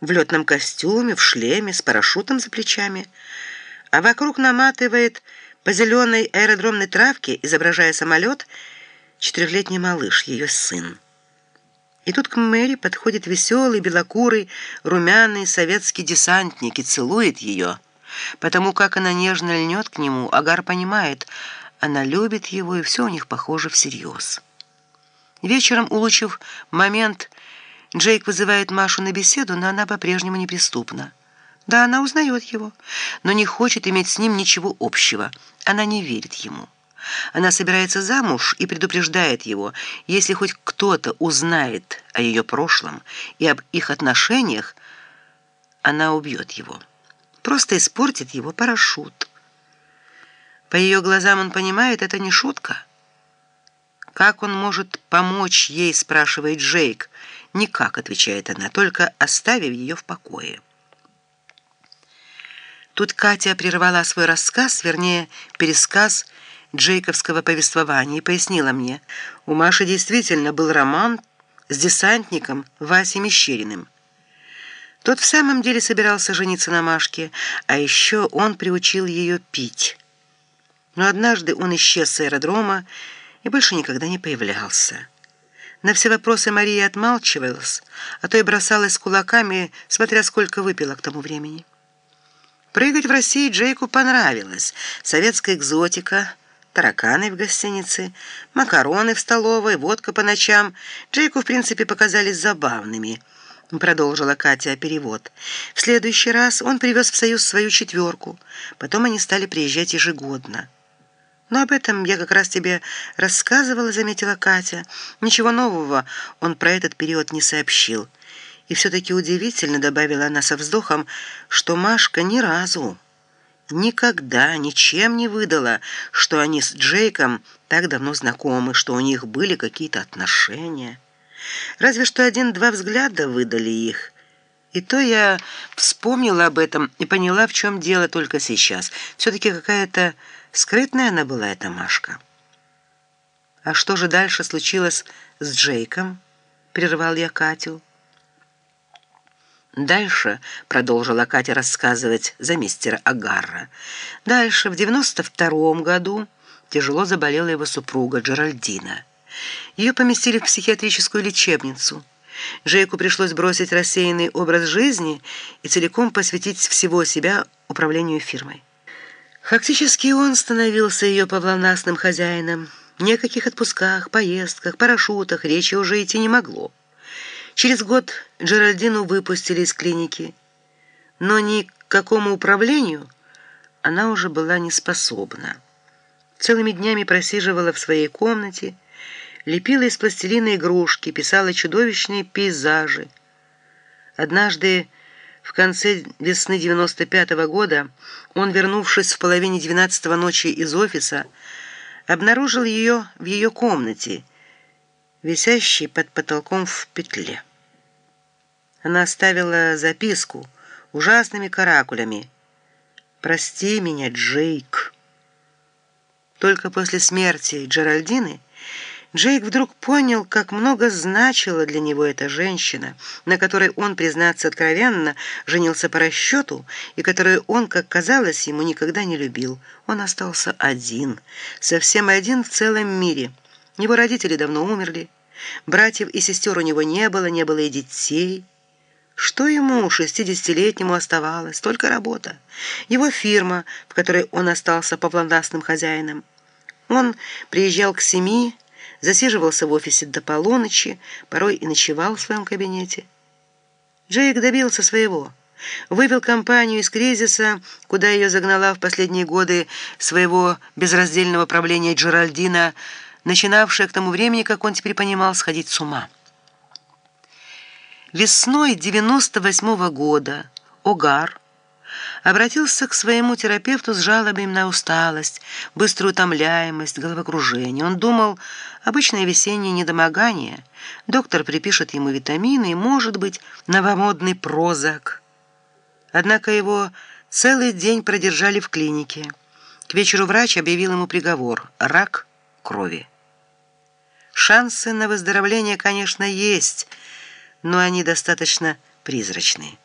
в летном костюме, в шлеме, с парашютом за плечами, а вокруг наматывает по зеленой аэродромной травке, изображая самолет, четырехлетний малыш, ее сын. И тут к Мэри подходит веселый, белокурый, румяный советский десантник и целует ее. Потому как она нежно льнет к нему, Агар понимает, она любит его, и все у них похоже всерьез. Вечером, улучив момент, Джейк вызывает Машу на беседу, но она по-прежнему неприступна. Да, она узнает его, но не хочет иметь с ним ничего общего. Она не верит ему. Она собирается замуж и предупреждает его, если хоть кто-то узнает о ее прошлом и об их отношениях, она убьет его. Просто испортит его парашют. По ее глазам он понимает, это не шутка. «Как он может помочь ей?» – спрашивает Джейк. «Никак», – отвечает она, – «только оставив ее в покое». Тут Катя прервала свой рассказ, вернее, пересказ Джейковского повествования и пояснила мне, у Маши действительно был роман с десантником Васей Мещериным. Тот в самом деле собирался жениться на Машке, а еще он приучил ее пить. Но однажды он исчез с аэродрома и больше никогда не появлялся. На все вопросы Мария отмалчивалась, а то и бросалась кулаками, смотря сколько выпила к тому времени. Прыгать в России Джейку понравилось. Советская экзотика, тараканы в гостинице, макароны в столовой, водка по ночам. Джейку, в принципе, показались забавными. Продолжила Катя перевод. В следующий раз он привез в Союз свою четверку. Потом они стали приезжать ежегодно. «Но об этом я как раз тебе рассказывала», — заметила Катя. «Ничего нового он про этот период не сообщил». И все-таки удивительно, добавила она со вздохом, что Машка ни разу, никогда, ничем не выдала, что они с Джейком так давно знакомы, что у них были какие-то отношения. Разве что один-два взгляда выдали их. И то я вспомнила об этом и поняла, в чем дело только сейчас. Все-таки какая-то скрытная она была, эта Машка. «А что же дальше случилось с Джейком?» — прервал я Катю. Дальше, продолжила Катя рассказывать за мистера Агарра, дальше, в 92 году, тяжело заболела его супруга Джеральдина. Ее поместили в психиатрическую лечебницу. Джейку пришлось бросить рассеянный образ жизни и целиком посвятить всего себя управлению фирмой. Фактически он становился ее повластным хозяином. Ни о каких отпусках, поездках, парашютах речи уже идти не могло. Через год Джеральдину выпустили из клиники, но ни к какому управлению она уже была не способна. Целыми днями просиживала в своей комнате, лепила из пластилина игрушки, писала чудовищные пейзажи. Однажды, в конце весны 95 -го года, он, вернувшись в половине двенадцатого ночи из офиса, обнаружил ее в ее комнате, висящей под потолком в петле. Она оставила записку ужасными каракулями. «Прости меня, Джейк». Только после смерти Джеральдины Джейк вдруг понял, как много значила для него эта женщина, на которой он, признаться откровенно, женился по расчету, и которую он, как казалось, ему никогда не любил. Он остался один, совсем один в целом мире. Его родители давно умерли, братьев и сестер у него не было, не было и детей. Что ему, шестидесятилетнему, оставалось? Только работа. Его фирма, в которой он остался повластным хозяином. Он приезжал к семи, засиживался в офисе до полуночи, порой и ночевал в своем кабинете. Джейк добился своего. Вывел компанию из кризиса, куда ее загнала в последние годы своего безраздельного правления Джеральдина, начинавшая к тому времени, как он теперь понимал, сходить с ума. Весной 98 -го года Огар обратился к своему терапевту с жалобами на усталость, быструю утомляемость, головокружение. Он думал, обычное весеннее недомогание. Доктор припишет ему витамины и, может быть, новомодный прозак. Однако его целый день продержали в клинике. К вечеру врач объявил ему приговор – рак крови. Шансы на выздоровление, конечно, есть – но они достаточно призрачные.